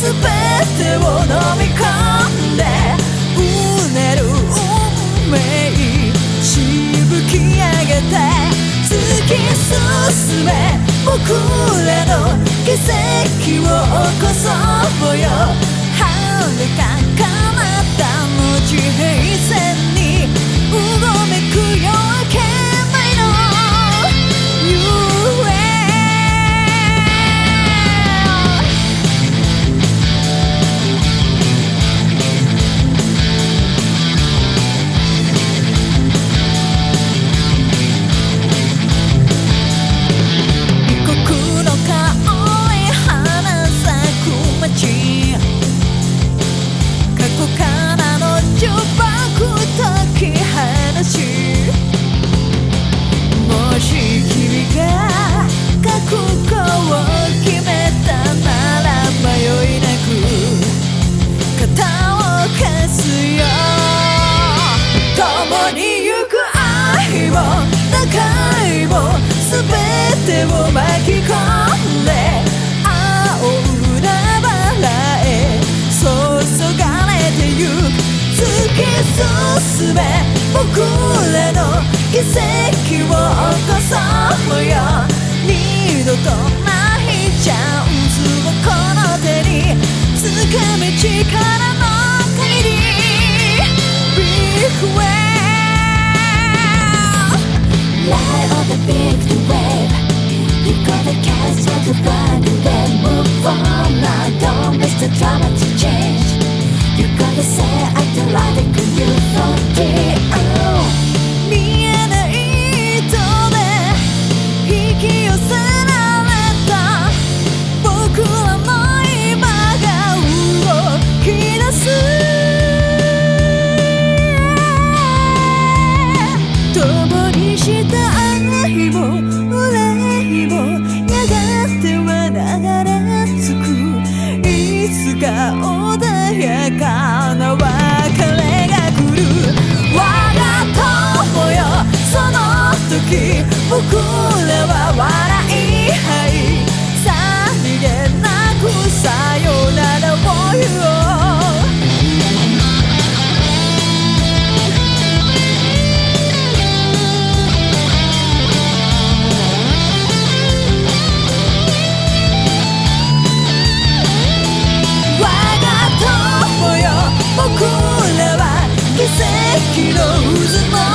全てを飲み込んでうねる運命しぶき上げて突き進め僕らの奇跡き込んで青海原へ注がれてゆく突き進め僕らの奇跡を起こそうよ。二度とないチャンスをこの手に掴み力の限り Big Way Light of the big way If I Who's in my